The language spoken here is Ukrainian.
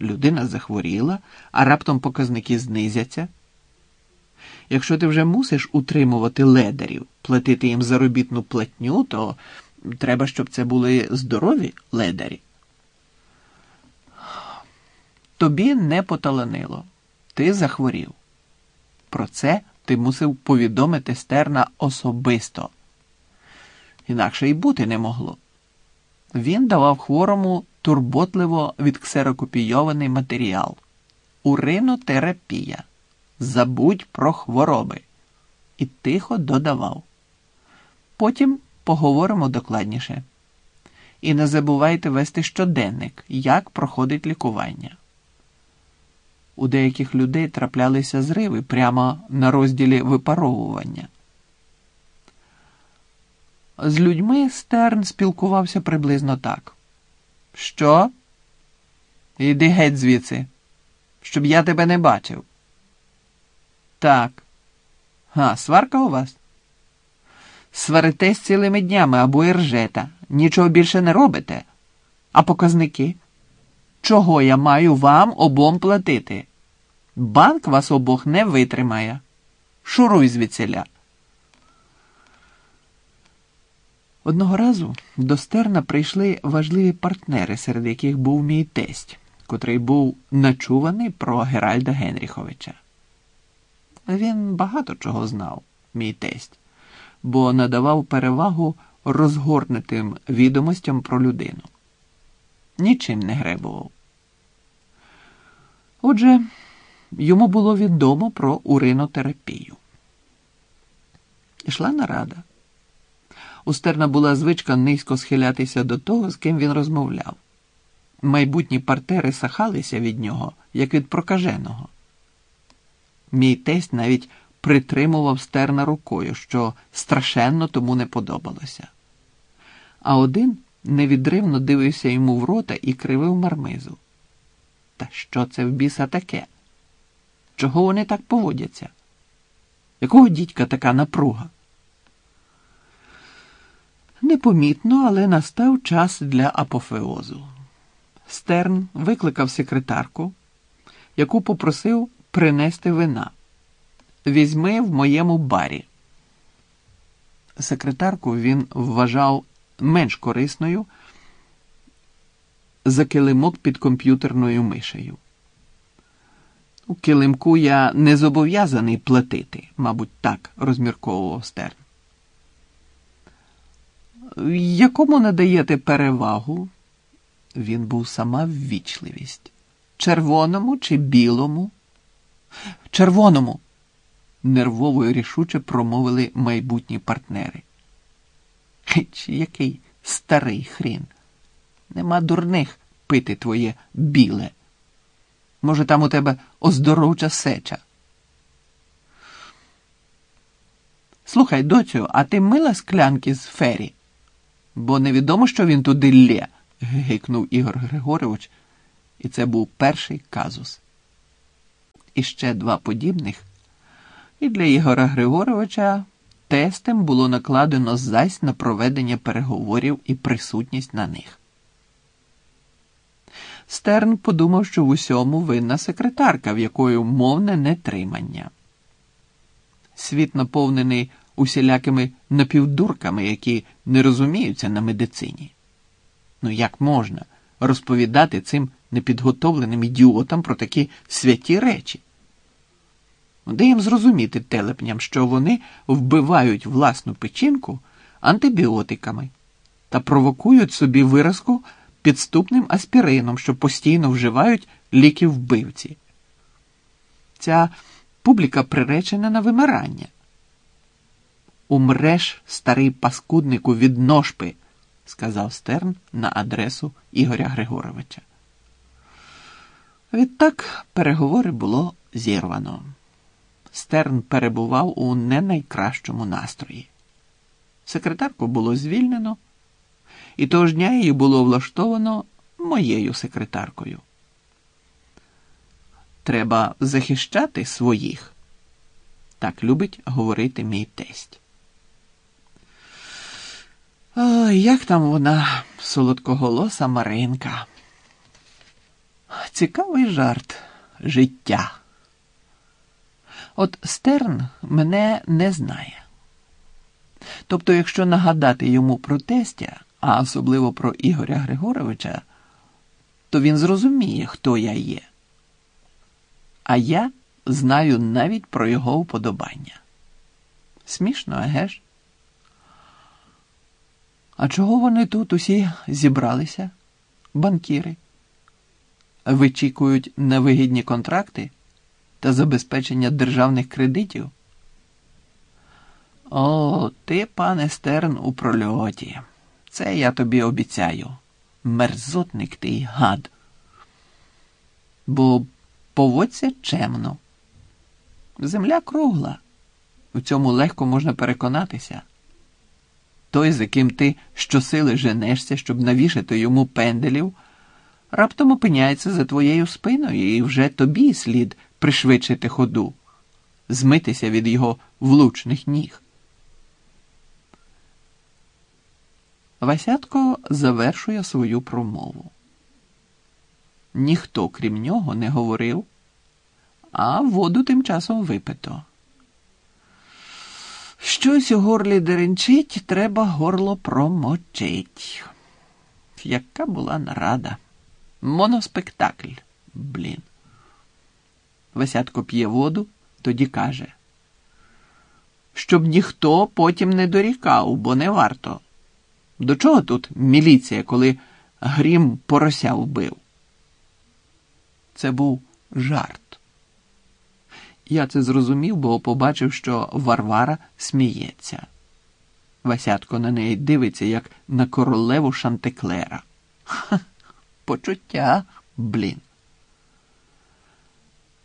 людина захворіла, а раптом показники знизяться. Якщо ти вже мусиш утримувати ледарів, платити їм заробітну платню, то треба, щоб це були здорові ледарі. Тобі не поталанило, ти захворів. Про це ти мусив повідомити стерна особисто. Інакше й бути не могло. Він давав хворому турботливо відксерокопійований матеріал. Уринотерапія. Забудь про хвороби. І тихо додавав. Потім поговоримо докладніше. І не забувайте вести щоденник, як проходить лікування. У деяких людей траплялися зриви прямо на розділі випаровування. З людьми Стерн спілкувався приблизно так. Що? Іди геть звідси, щоб я тебе не бачив. Так. А, сварка у вас? Сваритесь цілими днями або і ржете. Нічого більше не робите. А показники? Чого я маю вам обом платити? Банк вас обох не витримає. Шуруй звідсіля. Одного разу до Стерна прийшли важливі партнери, серед яких був мій тесть, котрий був начуваний про Геральда Генріховича. Він багато чого знав, мій тесть, бо надавав перевагу розгорнутим відомостям про людину. Нічим не гребував. Отже, йому було відомо про уринотерапію. Ішла нарада. У Стерна була звичка низько схилятися до того, з ким він розмовляв. Майбутні партери сахалися від нього, як від прокаженого. Мій тесть навіть притримував стерна рукою, що страшенно тому не подобалося. А один невідривно дивився йому в рота і кривив мармизу. Та що це в біса таке? Чого вони так поводяться? Якого дідька така напруга? Непомітно, але настав час для апофеозу. Стерн викликав секретарку, яку попросив принести вина. Візьми в моєму барі. Секретарку він вважав менш корисною за килимок під комп'ютерною мишею. У килимку я не зобов'язаний платити, мабуть, так розмірковував Стерн. Якому надаєте перевагу? Він був сама ввічливість. Червоному чи білому? Червоному, нервово і рішуче промовили майбутні партнери. Чи який старий хрін? Нема дурних пити твоє біле. Може, там у тебе оздоровча сеча. Слухай, доцю, а ти мила склянки з фері? Бо невідомо, що він туди лє, гикнув Ігор Григорович, і це був перший казус. І ще два подібних, і для Ігора Григоровича тестем було накладено зась на проведення переговорів і присутність на них. Стерн подумав, що в усьому винна секретарка, в якої мовне нетримання. Світ наповнений усілякими напівдурками, які не розуміються на медицині. Ну як можна розповідати цим непідготовленим ідіотам про такі святі речі? Де їм зрозуміти телепням, що вони вбивають власну печінку антибіотиками та провокують собі виразку підступним аспірином, що постійно вживають ліки вбивці? Ця публіка приречена на вимирання. Умреш, старий паскуднику від ножпи, сказав Стерн на адресу Ігоря Григоровича. Відтак переговори було зірвано. Стерн перебував у не найкращому настрої. Секретарку було звільнено, і того ж дня її було влаштовано моєю секретаркою. Треба захищати своїх. Так любить говорити мій тесть. Ой, як там вона, солодкоголоса Маринка. Цікавий жарт життя. От Стерн мене не знає. Тобто, якщо нагадати йому про тестя, а особливо про Ігоря Григоровича, то він зрозуміє, хто я є. А я знаю навіть про його вподобання. Смішно, еге ж? А чого вони тут усі зібралися, банкіри? Вичікують невигідні контракти та забезпечення державних кредитів? О, ти, пане Стерн, у прольоті. Це я тобі обіцяю. Мерзотник ти гад. Бо поводься чемно. Земля кругла. У цьому легко можна переконатися. Той, з яким ти щосили женешся, щоб навішати йому пенделів, раптом опиняється за твоєю спиною, і вже тобі слід пришвидшити ходу, змитися від його влучних ніг. Васятко завершує свою промову. Ніхто, крім нього, не говорив, а воду тим часом випито. Щось у горлі деренчить, треба горло промочить. Яка була нарада? Моноспектакль, блін. Васятко п'є воду, тоді каже, щоб ніхто потім не дорікав, бо не варто. До чого тут міліція, коли грім порося вбив? Це був жарт. Я це зрозумів, бо побачив, що Варвара сміється. Васятко на неї дивиться, як на королеву Шантеклера. Ха, почуття, блін.